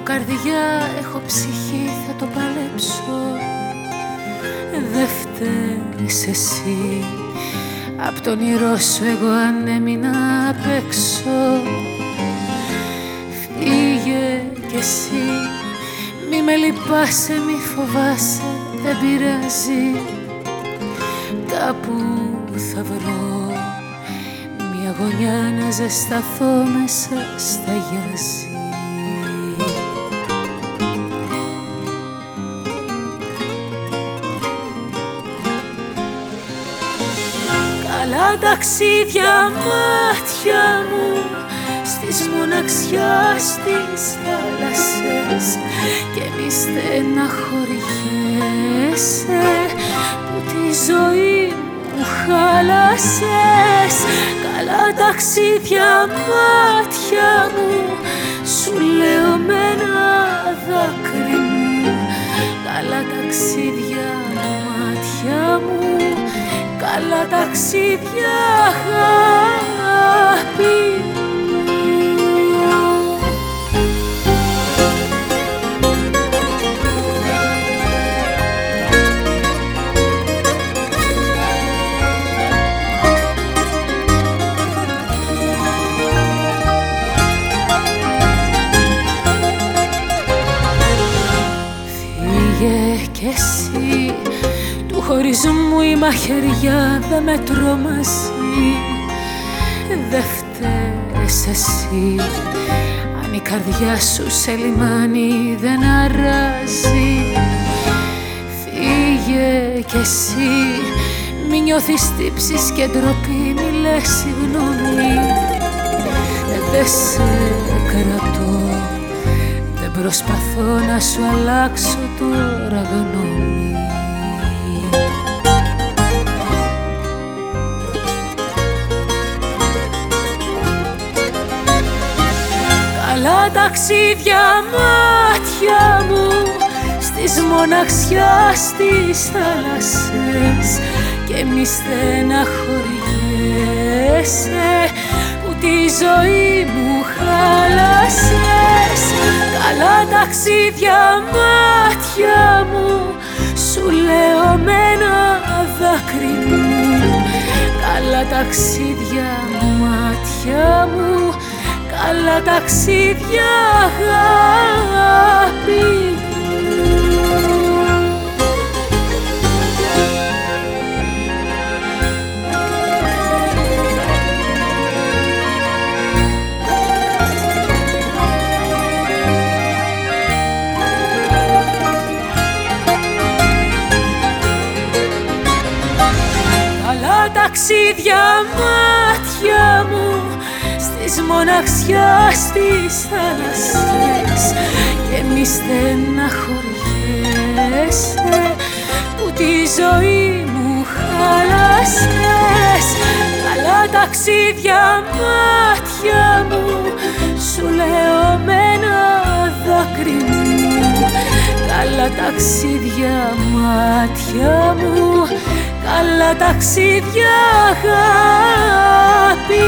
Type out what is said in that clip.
καρδιά, έχω ψυχή, θα το παλέψω. Δεν φταίς εσύ. Απ' τον ήρω σου εγώ αν έμεινα απ' έξω. Φύγε κι εσύ. Μη με λυπάσαι, μη φοβάσαι, δεν πειράζει. Κάπου θα βρω μια γωνιά να ζεσταθώ μέσα στα γιάζι ταξίδια μάτια μου στις μοναξιάς στις θάλασσες. Και μη στεναχωριέσαι που τη ζωή μου χάλασες καλά ταξίδια μάτια μου σου λέω με ένα δάκρυ μου. Καλά ταξίδια μάτια μου καλά ταξίδια αγάπη χωρισμού η μαχαιριά δεν με τρομάζει. Δε φταίς εσύ αν η καρδιά σου σε λιμάνι δεν αράζει. Φύγε κι εσύ μη νιώθεις τύψεις και ντροπή μη λες συγγνώμη. Δεν σε κρατώ δεν προσπαθώ να σου αλλάξω τώρα γνώμη Καλά ταξίδια μάτια μου στις μοναξιάς στις θάλασσες. Και μη στεναχωριέσαι που τη ζωή μου χάλασες Καλά ταξίδια μάτια μου σου λέω με ένα δάκρυ μου. Καλά ταξίδια μάτια μου Καλά ταξίδια αγάπη. Καλά ταξίδια μάτια μου της μοναξιάς στις θάλασσες και μη στεναχωριέσαι που τη ζωή μου χάλασες καλά ταξίδια μάτια μου σου λέω με ένα δάκρυ μου. Καλά ταξίδια μάτια μου καλά ταξίδια αγάπη